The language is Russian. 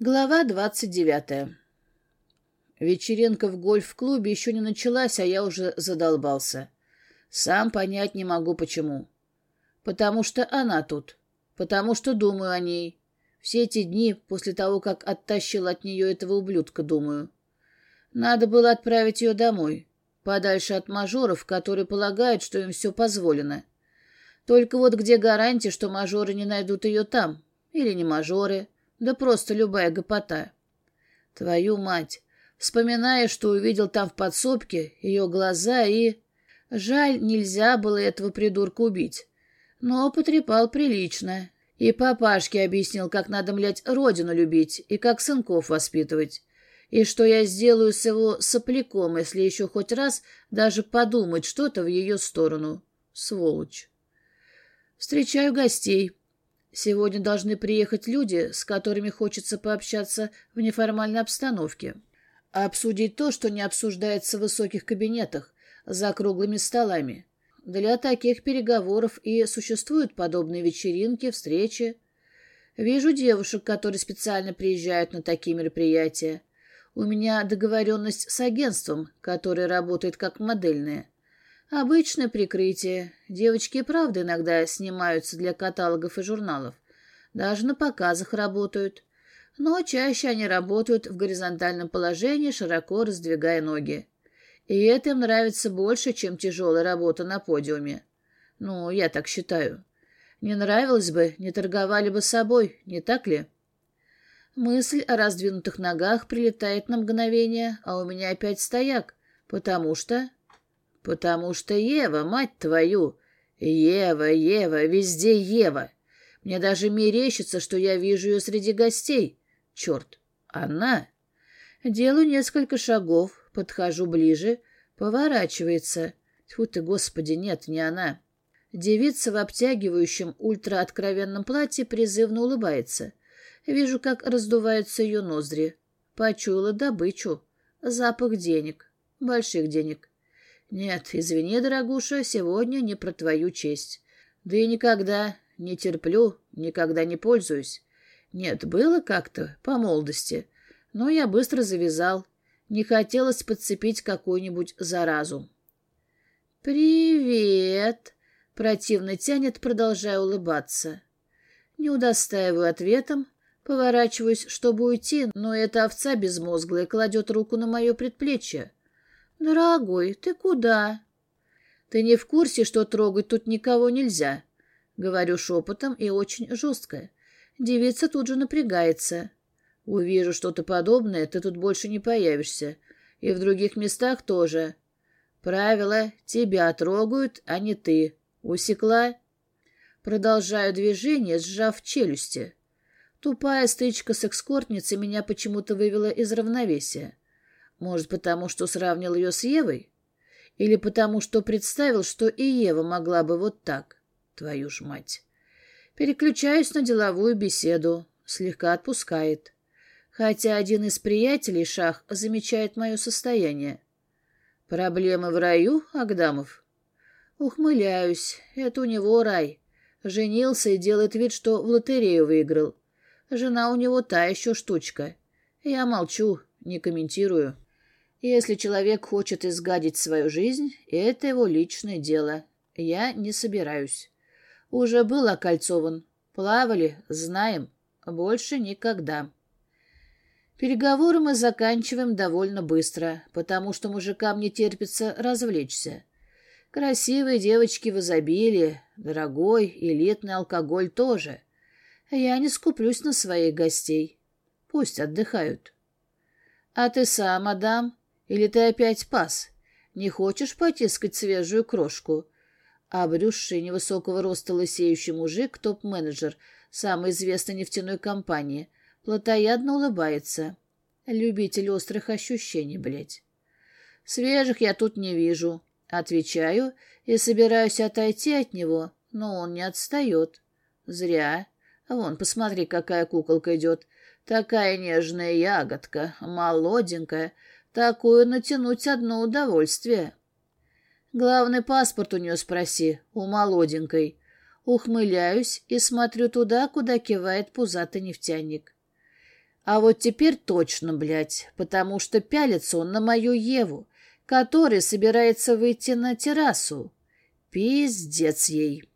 Глава двадцать девятая. Вечеринка в гольф-клубе еще не началась, а я уже задолбался. Сам понять не могу, почему. Потому что она тут. Потому что думаю о ней. Все эти дни, после того, как оттащил от нее этого ублюдка, думаю. Надо было отправить ее домой, подальше от мажоров, которые полагают, что им все позволено. Только вот где гарантия, что мажоры не найдут ее там? Или не мажоры? Да просто любая гопота. Твою мать! Вспоминая, что увидел там в подсобке, ее глаза и... Жаль, нельзя было этого придурка убить. Но потрепал прилично. И папашке объяснил, как надо, млять, родину любить и как сынков воспитывать. И что я сделаю с его сопляком, если еще хоть раз даже подумать что-то в ее сторону. Сволочь. Встречаю гостей. Сегодня должны приехать люди, с которыми хочется пообщаться в неформальной обстановке. Обсудить то, что не обсуждается в высоких кабинетах, за круглыми столами. Для таких переговоров и существуют подобные вечеринки, встречи. Вижу девушек, которые специально приезжают на такие мероприятия. У меня договоренность с агентством, которое работает как модельное. Обычное прикрытие. Девочки правда иногда снимаются для каталогов и журналов. Даже на показах работают. Но чаще они работают в горизонтальном положении, широко раздвигая ноги. И это им нравится больше, чем тяжелая работа на подиуме. Ну, я так считаю. Не нравилось бы, не торговали бы собой, не так ли? Мысль о раздвинутых ногах прилетает на мгновение, а у меня опять стояк, потому что... «Потому что Ева, мать твою! Ева, Ева, везде Ева! Мне даже мерещится, что я вижу ее среди гостей. Черт, она!» Делаю несколько шагов, подхожу ближе, поворачивается. Тьфу ты, господи, нет, не она. Девица в обтягивающем ультрааткровенном платье призывно улыбается. Вижу, как раздуваются ее ноздри. Почуяла добычу. Запах денег. Больших денег. «Нет, извини, дорогуша, сегодня не про твою честь. Да и никогда не терплю, никогда не пользуюсь. Нет, было как-то, по молодости, но я быстро завязал. Не хотелось подцепить какую-нибудь заразу». «Привет!» — противно тянет, продолжая улыбаться. Не удостаиваю ответом, поворачиваюсь, чтобы уйти, но эта овца безмозглая кладет руку на мое предплечье. «Дорогой, ты куда?» «Ты не в курсе, что трогать тут никого нельзя?» Говорю шепотом и очень жестко. Девица тут же напрягается. «Увижу что-то подобное, ты тут больше не появишься. И в других местах тоже. Правило, тебя трогают, а не ты. Усекла?» Продолжаю движение, сжав челюсти. Тупая стычка с экскортницей меня почему-то вывела из равновесия. Может, потому что сравнил ее с Евой? Или потому что представил, что и Ева могла бы вот так? Твою ж мать. Переключаюсь на деловую беседу. Слегка отпускает. Хотя один из приятелей, Шах, замечает мое состояние. Проблемы в раю, Агдамов? Ухмыляюсь. Это у него рай. Женился и делает вид, что в лотерею выиграл. Жена у него та еще штучка. Я молчу, не комментирую. Если человек хочет изгадить свою жизнь, это его личное дело. Я не собираюсь. Уже был окольцован. Плавали, знаем. Больше никогда. Переговоры мы заканчиваем довольно быстро, потому что мужикам не терпится развлечься. Красивые девочки в изобилии, дорогой, элитный алкоголь тоже. Я не скуплюсь на своих гостей. Пусть отдыхают. А ты сам, мадам, или ты опять пас? Не хочешь потискать свежую крошку?» Обрюзший невысокого роста лысеющий мужик, топ-менеджер самой известной нефтяной компании, плотоядно улыбается. Любитель острых ощущений, блядь. «Свежих я тут не вижу», — отвечаю и собираюсь отойти от него, но он не отстает. «Зря. Вон, посмотри, какая куколка идет. Такая нежная ягодка, молоденькая, Такую натянуть одно удовольствие. Главный паспорт у нее спроси, у молоденькой. Ухмыляюсь и смотрю туда, куда кивает пузатый нефтяник. А вот теперь точно, блядь, потому что пялится он на мою Еву, которая собирается выйти на террасу. Пиздец ей.